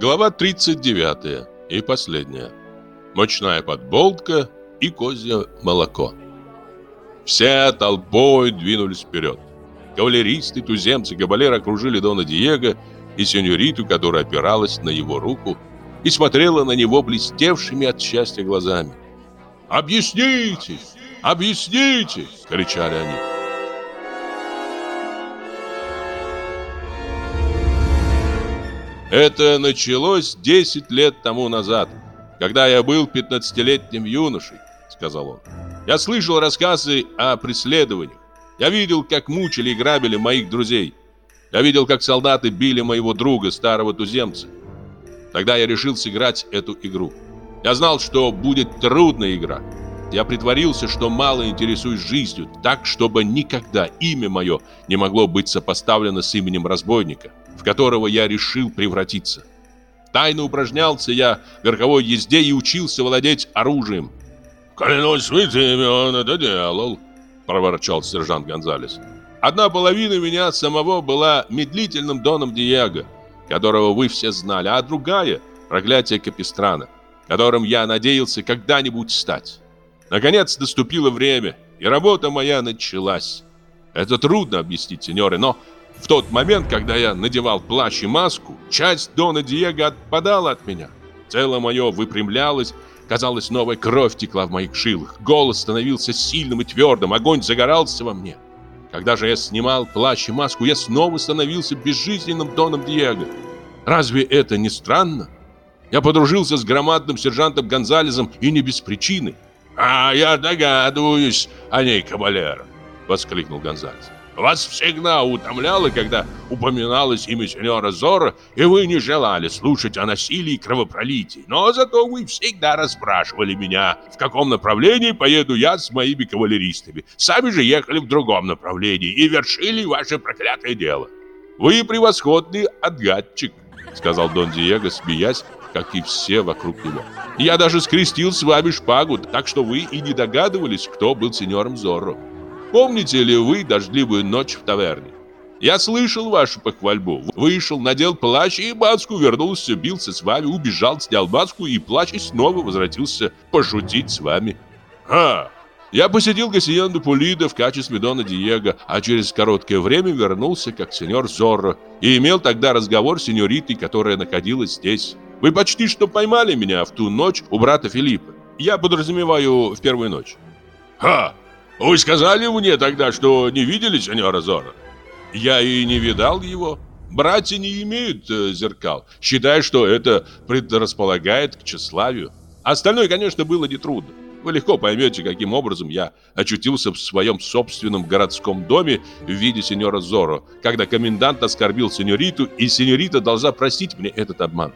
Глава 39 и последняя. Мощная подболтка и козье молоко. Все толпой двинулись вперед. Кавалеристы, туземцы, кабалеры окружили Дона Диего и сеньориту, которая опиралась на его руку и смотрела на него блестевшими от счастья глазами. «Объясните! Объясните!» — кричали они. Это началось 10 лет тому назад, когда я был 15-летним юношей, сказал он. Я слышал рассказы о преследованиях. Я видел, как мучили и грабили моих друзей. Я видел, как солдаты били моего друга, старого туземца. Тогда я решил сыграть эту игру. Я знал, что будет трудная игра. Я притворился, что мало интересуюсь жизнью, так, чтобы никогда имя мое не могло быть сопоставлено с именем разбойника в которого я решил превратиться. Тайно упражнялся я в верховой езде и учился владеть оружием. «Клянусь святыми, он это делал», — проворчал сержант Гонзалес. «Одна половина меня самого была медлительным Доном Диего, которого вы все знали, а другая — проклятие Капистрана, которым я надеялся когда-нибудь стать. Наконец наступило время, и работа моя началась. Это трудно объяснить, сеньоры, но в тот момент, когда я надевал плащ и маску, часть Дона Диего отпадала от меня. Тело мое выпрямлялось, казалось, новая кровь текла в моих жилах. Голос становился сильным и твердым, огонь загорался во мне. Когда же я снимал плащ и маску, я снова становился безжизненным Доном Диего. Разве это не странно? Я подружился с громадным сержантом Гонзалесом и не без причины. «А я догадываюсь о ней, кавалер!» — воскликнул Гонзалес. Вас всегда утомляло, когда упоминалось имя сеньора Зора, и вы не желали слушать о насилии и кровопролитии. Но зато вы всегда расспрашивали меня, в каком направлении поеду я с моими кавалеристами. Сами же ехали в другом направлении и вершили ваше проклятое дело. Вы превосходный отгадчик, сказал Дон Диего, смеясь, как и все вокруг него. Я даже скрестил с вами шпагу, так что вы и не догадывались, кто был сеньором Зорро. Помните ли вы дождливую ночь в таверне? Я слышал вашу похвальбу. Вышел, надел плащ и маску, вернулся, бился с вами, убежал, снял маску и плащ и снова возвратился пошутить с вами. А, я посетил Гассиенду Пулида в качестве Дона Диего, а через короткое время вернулся как сеньор Зорро и имел тогда разговор с сеньоритой, которая находилась здесь. Вы почти что поймали меня в ту ночь у брата Филиппа. Я подразумеваю в первую ночь. Ха! Вы сказали мне тогда, что не видели сеньора Зора? Я и не видал его. Братья не имеют э, зеркал, считая, что это предрасполагает к тщеславию. Остальное, конечно, было нетрудно. Вы легко поймете, каким образом я очутился в своем собственном городском доме в виде сеньора Зоро, когда комендант оскорбил сеньориту, и сеньорита должна простить мне этот обман.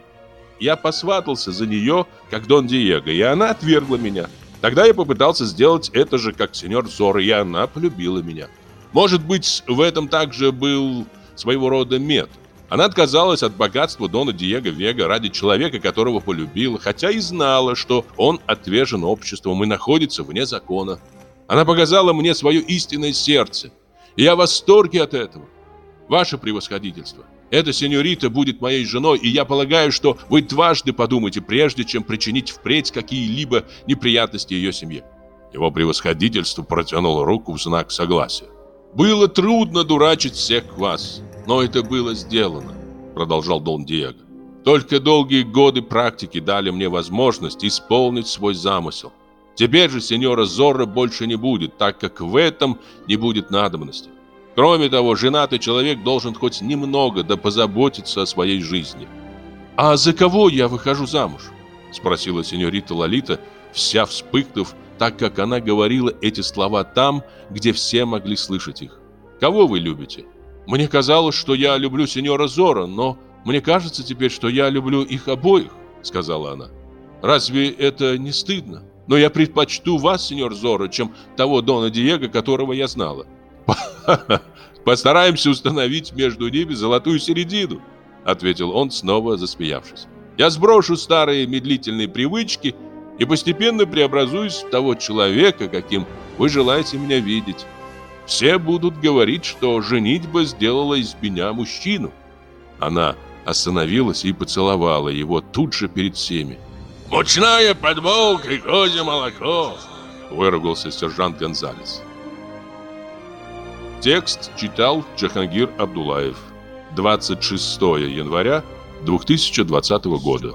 Я посватался за нее, как Дон Диего, и она отвергла меня. Тогда я попытался сделать это же, как сеньор Зора, и она полюбила меня. Может быть, в этом также был своего рода мед. Она отказалась от богатства Дона Диего Вега ради человека, которого полюбила, хотя и знала, что он отвержен обществом и находится вне закона. Она показала мне свое истинное сердце, и я в восторге от этого. Ваше превосходительство, эта сеньорита будет моей женой, и я полагаю, что вы дважды подумаете, прежде чем причинить впредь какие-либо неприятности ее семье. Его превосходительство протянул руку в знак согласия. Было трудно дурачить всех вас, но это было сделано, продолжал Дон Диего. Только долгие годы практики дали мне возможность исполнить свой замысел. Теперь же сеньора Зорро больше не будет, так как в этом не будет надобности. Кроме того, женатый человек должен хоть немного да позаботиться о своей жизни. «А за кого я выхожу замуж?» – спросила сеньорита Лолита, вся вспыхнув, так как она говорила эти слова там, где все могли слышать их. «Кого вы любите?» «Мне казалось, что я люблю сеньора Зора, но мне кажется теперь, что я люблю их обоих», – сказала она. «Разве это не стыдно? Но я предпочту вас, сеньор Зора, чем того Дона Диего, которого я знала». Постараемся установить между ними золотую середину, ответил он, снова засмеявшись. Я сброшу старые медлительные привычки и постепенно преобразуюсь в того человека, каким вы желаете меня видеть. Все будут говорить, что женитьба сделала из меня мужчину. Она остановилась и поцеловала его тут же перед всеми. «Мучная подмолка и козье молоко!» Выругался сержант Гонзалес. Текст читал Джахангир Абдулаев. 26 января 2020 года.